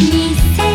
にせ